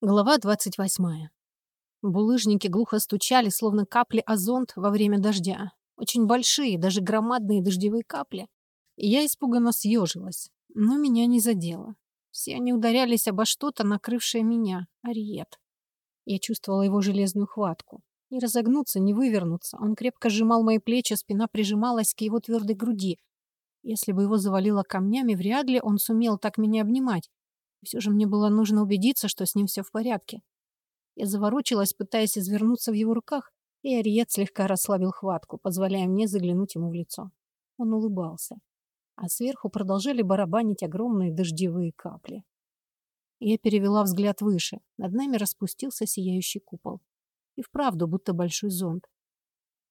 Глава 28. Булыжники глухо стучали, словно капли озонт во время дождя. Очень большие, даже громадные дождевые капли. И я испуганно съежилась, но меня не задело. Все они ударялись обо что-то, накрывшее меня, Ариет. Я чувствовала его железную хватку. Не разогнуться, не вывернуться. Он крепко сжимал мои плечи, спина прижималась к его твердой груди. Если бы его завалило камнями, вряд ли он сумел так меня обнимать. Все же мне было нужно убедиться, что с ним все в порядке. Я заворочилась, пытаясь извернуться в его руках, и Ариет слегка расслабил хватку, позволяя мне заглянуть ему в лицо. Он улыбался, а сверху продолжали барабанить огромные дождевые капли. Я перевела взгляд выше. Над нами распустился сияющий купол. И вправду, будто большой зонт.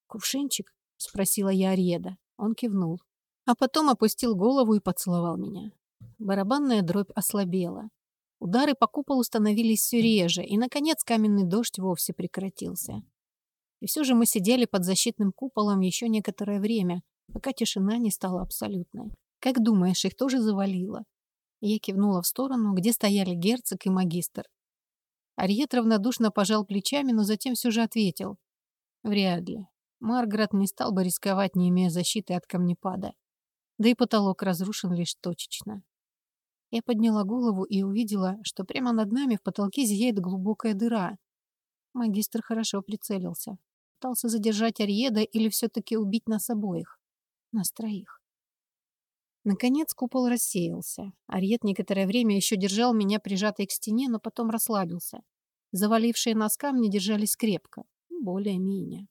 «Кувшинчик?» — спросила я Ариеда. Он кивнул. А потом опустил голову и поцеловал меня. Барабанная дробь ослабела. Удары по куполу становились все реже, и, наконец, каменный дождь вовсе прекратился. И все же мы сидели под защитным куполом еще некоторое время, пока тишина не стала абсолютной. «Как думаешь, их тоже завалило?» Я кивнула в сторону, где стояли герцог и магистр. Арьет равнодушно пожал плечами, но затем все же ответил. «Вряд ли. Маргарет не стал бы рисковать, не имея защиты от камнепада. Да и потолок разрушен лишь точечно. Я подняла голову и увидела, что прямо над нами в потолке зияет глубокая дыра. Магистр хорошо прицелился. Пытался задержать Арьеда или все-таки убить нас обоих. Нас троих. Наконец купол рассеялся. Арьет некоторое время еще держал меня прижатой к стене, но потом расслабился. Завалившие нас камни держались крепко. Более-менее.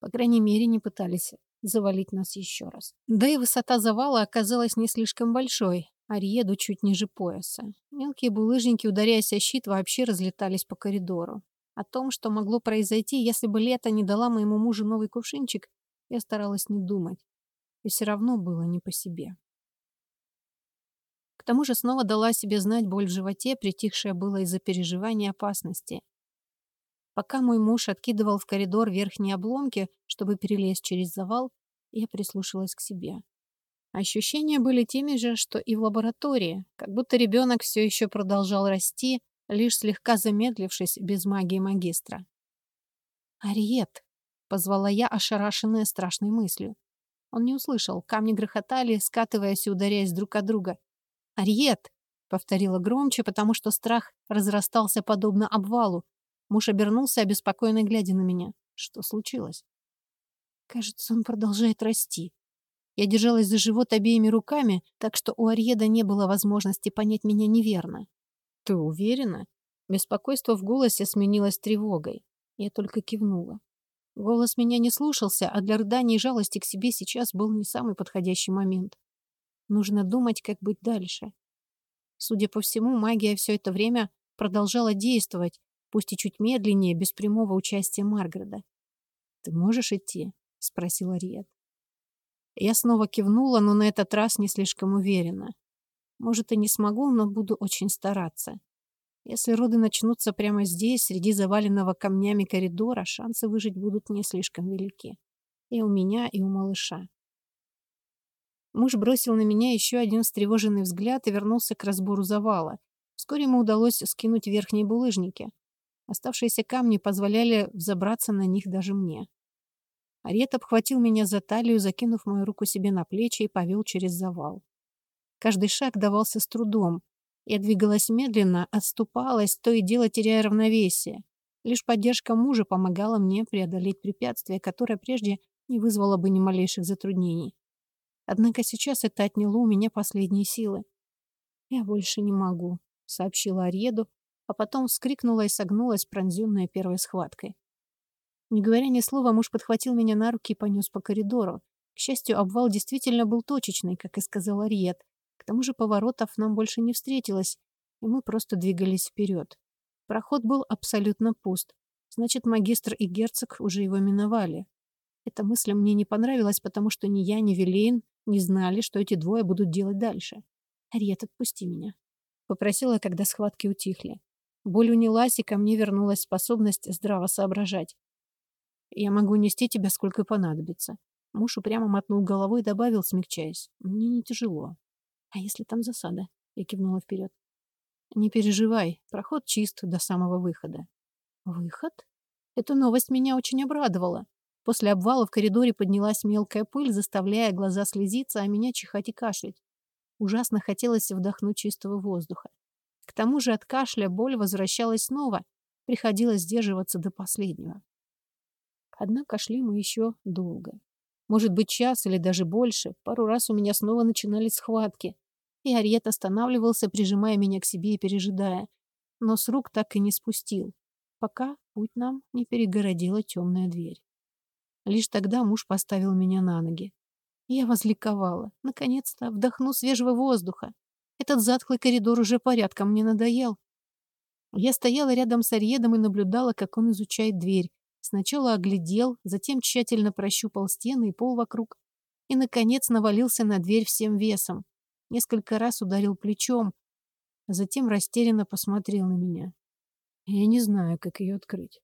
По крайней мере, не пытались завалить нас еще раз. Да и высота завала оказалась не слишком большой, Ариеду чуть ниже пояса. Мелкие булыжники, ударяясь о щит, вообще разлетались по коридору. О том, что могло произойти, если бы лето не дала моему мужу новый кувшинчик, я старалась не думать. И все равно было не по себе. К тому же снова дала себе знать боль в животе, притихшая была из-за переживания опасности. Пока мой муж откидывал в коридор верхние обломки, чтобы перелезть через завал, я прислушалась к себе. Ощущения были теми же, что и в лаборатории, как будто ребенок все еще продолжал расти, лишь слегка замедлившись без магии магистра. «Ариет!» — позвала я, ошарашенная страшной мыслью. Он не услышал, камни грохотали, скатываясь и ударяясь друг от друга. «Ариет!» — повторила громче, потому что страх разрастался подобно обвалу, Муж обернулся, обеспокоенно глядя на меня. Что случилось? Кажется, он продолжает расти. Я держалась за живот обеими руками, так что у Арьеда не было возможности понять меня неверно. Ты уверена? Беспокойство в голосе сменилось тревогой. Я только кивнула. Голос меня не слушался, а для рыданий и жалости к себе сейчас был не самый подходящий момент. Нужно думать, как быть дальше. Судя по всему, магия все это время продолжала действовать, пусть и чуть медленнее, без прямого участия Маргареда. «Ты можешь идти?» — спросил Ариет. Я снова кивнула, но на этот раз не слишком уверенно. Может, и не смогу, но буду очень стараться. Если роды начнутся прямо здесь, среди заваленного камнями коридора, шансы выжить будут не слишком велики. И у меня, и у малыша. Муж бросил на меня еще один встревоженный взгляд и вернулся к разбору завала. Вскоре ему удалось скинуть верхние булыжники. Оставшиеся камни позволяли взобраться на них даже мне. Арет обхватил меня за талию, закинув мою руку себе на плечи и повел через завал. Каждый шаг давался с трудом. Я двигалась медленно, отступалась, то и дело теряя равновесие. Лишь поддержка мужа помогала мне преодолеть препятствие, которое прежде не вызвало бы ни малейших затруднений. Однако сейчас это отняло у меня последние силы. «Я больше не могу», — сообщила Арьеду, а потом вскрикнула и согнулась, пронзенная первой схваткой. Не говоря ни слова, муж подхватил меня на руки и понес по коридору. К счастью, обвал действительно был точечный, как и сказал Ариет. К тому же поворотов нам больше не встретилось, и мы просто двигались вперед. Проход был абсолютно пуст. Значит, магистр и герцог уже его миновали. Эта мысль мне не понравилась, потому что ни я, ни Вилейн не знали, что эти двое будут делать дальше. «Ариет, отпусти меня», — попросила, когда схватки утихли. Боль унялась, и ко мне вернулась способность здраво соображать. «Я могу нести тебя, сколько понадобится». Муж упрямо мотнул головой и добавил, смягчаясь. «Мне не тяжело». «А если там засада?» Я кивнула вперед. Не переживай, проход чист до самого выхода. Выход? Эта новость меня очень обрадовала. После обвала в коридоре поднялась мелкая пыль, заставляя глаза слезиться, а меня чихать и кашлять. Ужасно хотелось вдохнуть чистого воздуха. К тому же от кашля боль возвращалась снова. Приходилось сдерживаться до последнего. Однако шли мы еще долго. Может быть, час или даже больше. Пару раз у меня снова начинались схватки. И Ариет останавливался, прижимая меня к себе и пережидая. Но с рук так и не спустил. Пока путь нам не перегородила темная дверь. Лишь тогда муж поставил меня на ноги. Я возликовала. Наконец-то вдохну свежего воздуха. Этот затхлый коридор уже порядком мне надоел. Я стояла рядом с Арьедом и наблюдала, как он изучает дверь. Сначала оглядел, затем тщательно прощупал стены и пол вокруг. И, наконец, навалился на дверь всем весом. Несколько раз ударил плечом, а затем растерянно посмотрел на меня. Я не знаю, как ее открыть.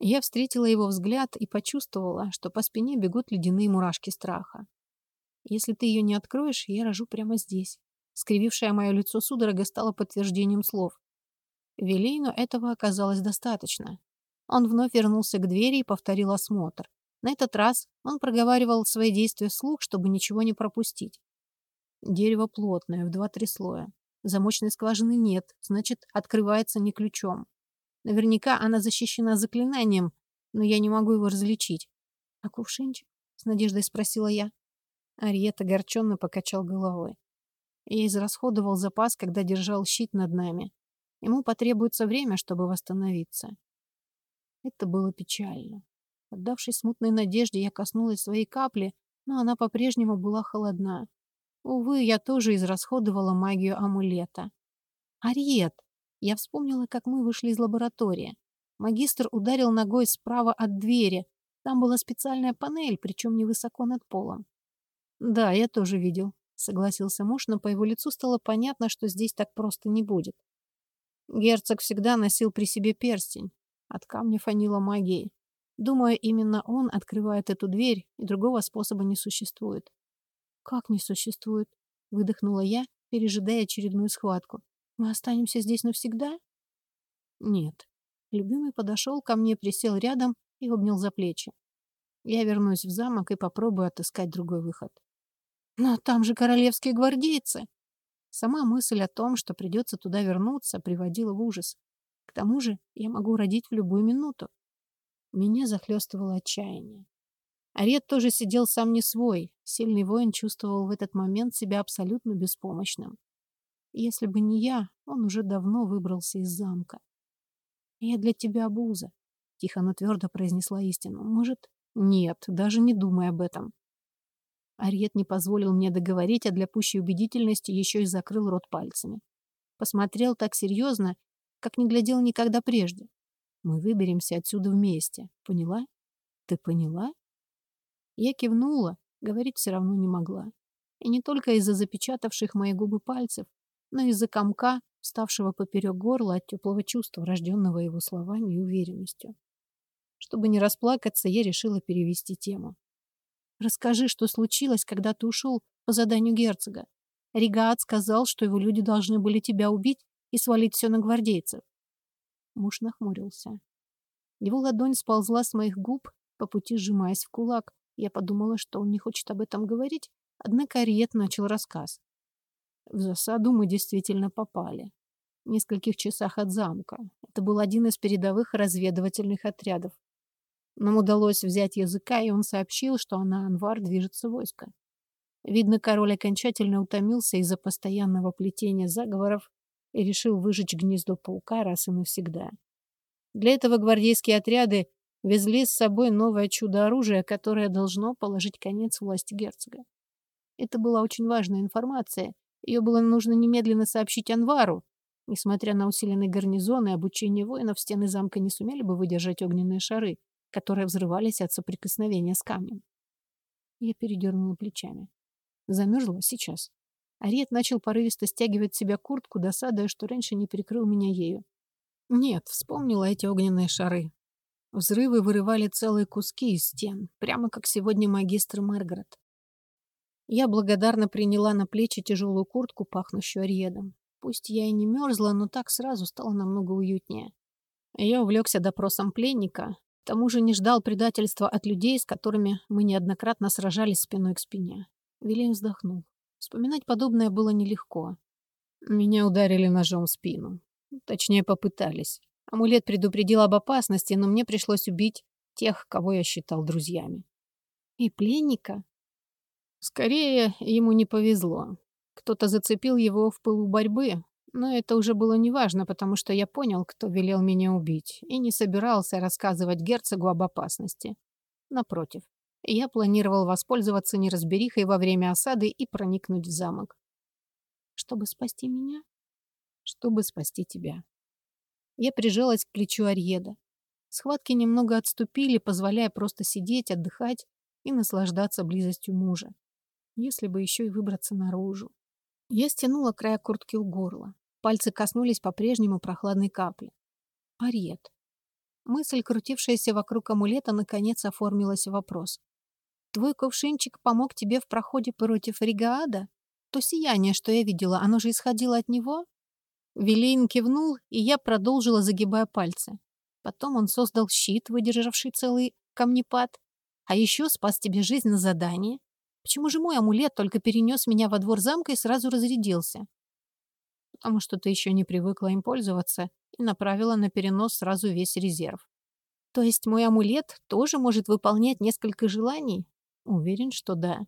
Я встретила его взгляд и почувствовала, что по спине бегут ледяные мурашки страха. Если ты ее не откроешь, я рожу прямо здесь. Скривившее мое лицо судорога стало подтверждением слов. Велейну этого оказалось достаточно. Он вновь вернулся к двери и повторил осмотр. На этот раз он проговаривал свои действия вслух, чтобы ничего не пропустить. Дерево плотное, в два-три слоя. Замочной скважины нет, значит, открывается не ключом. Наверняка она защищена заклинанием, но я не могу его различить. «А кувшинчик?» — с надеждой спросила я. Ариет огорченно покачал головой. Я израсходовал запас, когда держал щит над нами. Ему потребуется время, чтобы восстановиться. Это было печально. Отдавшись смутной надежде, я коснулась своей капли, но она по-прежнему была холодна. Увы, я тоже израсходовала магию амулета. Ариет! Я вспомнила, как мы вышли из лаборатории. Магистр ударил ногой справа от двери. Там была специальная панель, причем невысоко над полом. «Да, я тоже видел», — согласился муж, но по его лицу стало понятно, что здесь так просто не будет. Герцог всегда носил при себе перстень. От камня фанила магией. Думаю, именно он открывает эту дверь, и другого способа не существует. «Как не существует?» — выдохнула я, пережидая очередную схватку. «Мы останемся здесь навсегда?» «Нет». Любимый подошел ко мне, присел рядом и обнял за плечи. Я вернусь в замок и попробую отыскать другой выход. Но там же королевские гвардейцы. Сама мысль о том, что придется туда вернуться, приводила в ужас. К тому же я могу родить в любую минуту. Меня захлестывало отчаяние. Арет тоже сидел сам не свой. Сильный воин чувствовал в этот момент себя абсолютно беспомощным. Если бы не я, он уже давно выбрался из замка. «Я для тебя обуза», — тихо, но твердо произнесла истину. «Может, нет, даже не думай об этом. Ариет не позволил мне договорить, а для пущей убедительности еще и закрыл рот пальцами. Посмотрел так серьезно, как не глядел никогда прежде. Мы выберемся отсюда вместе. Поняла? Ты поняла? Я кивнула, говорить все равно не могла. И не только из-за запечатавших мои губы пальцев, но из-за комка, ставшего поперек горла от теплого чувства, рожденного его словами и уверенностью. Чтобы не расплакаться, я решила перевести тему. Расскажи, что случилось, когда ты ушел по заданию герцога. Ригаат сказал, что его люди должны были тебя убить и свалить все на гвардейцев. Муж нахмурился. Его ладонь сползла с моих губ, по пути сжимаясь в кулак. Я подумала, что он не хочет об этом говорить, однако Ариет начал рассказ. В засаду мы действительно попали. В нескольких часах от замка. Это был один из передовых разведывательных отрядов. Нам удалось взять языка, и он сообщил, что на Анвар движется войско. Видно, король окончательно утомился из-за постоянного плетения заговоров и решил выжечь гнездо паука раз и навсегда. Для этого гвардейские отряды везли с собой новое чудо-оружие, которое должно положить конец власти герцога. Это была очень важная информация. Ее было нужно немедленно сообщить Анвару. Несмотря на усиленный гарнизон и обучение воинов, стены замка не сумели бы выдержать огненные шары, которые взрывались от соприкосновения с камнем. Я передернула плечами. Замерзла сейчас. Ариет начал порывисто стягивать себя куртку, досадуя, что раньше не перекрыл меня ею. Нет, вспомнила эти огненные шары. Взрывы вырывали целые куски из стен, прямо как сегодня магистр Мэргарет. Я благодарно приняла на плечи тяжелую куртку, пахнущую ариедом. Пусть я и не мерзла, но так сразу стало намного уютнее. Я увлекся допросом пленника, к тому же не ждал предательства от людей, с которыми мы неоднократно сражались спиной к спине. Вилейм вздохнул. Вспоминать подобное было нелегко. Меня ударили ножом в спину. Точнее, попытались. Амулет предупредил об опасности, но мне пришлось убить тех, кого я считал друзьями. И пленника? Скорее, ему не повезло. Кто-то зацепил его в пылу борьбы, но это уже было неважно, потому что я понял, кто велел меня убить, и не собирался рассказывать герцогу об опасности. Напротив, я планировал воспользоваться неразберихой во время осады и проникнуть в замок. Чтобы спасти меня? Чтобы спасти тебя. Я прижалась к плечу Арьеда. Схватки немного отступили, позволяя просто сидеть, отдыхать и наслаждаться близостью мужа. Если бы еще и выбраться наружу. Я стянула края куртки у горла. Пальцы коснулись по-прежнему прохладной капли. Арьет. Мысль, крутившаяся вокруг амулета, наконец оформилась в вопрос. «Твой кувшинчик помог тебе в проходе против Ригаада? То сияние, что я видела, оно же исходило от него?» Вилейн кивнул, и я продолжила, загибая пальцы. Потом он создал щит, выдержавший целый камнепад. А еще спас тебе жизнь на задании. Почему же мой амулет только перенес меня во двор замка и сразу разрядился? Потому что ты еще не привыкла им пользоваться и направила на перенос сразу весь резерв. То есть мой амулет тоже может выполнять несколько желаний? Уверен, что да.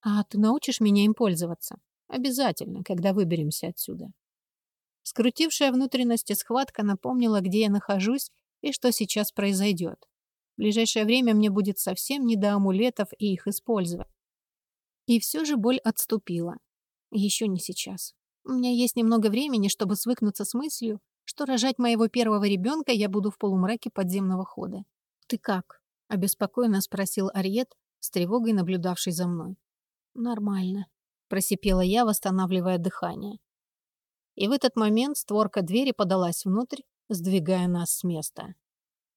А ты научишь меня им пользоваться? Обязательно, когда выберемся отсюда. Скрутившая внутренности схватка напомнила, где я нахожусь и что сейчас произойдет. В ближайшее время мне будет совсем не до амулетов и их использовать. И все же боль отступила. Еще не сейчас. У меня есть немного времени, чтобы свыкнуться с мыслью, что рожать моего первого ребенка я буду в полумраке подземного хода. «Ты как?» — обеспокоенно спросил Ариет, с тревогой наблюдавший за мной. «Нормально», — просипела я, восстанавливая дыхание. И в этот момент створка двери подалась внутрь, сдвигая нас с места.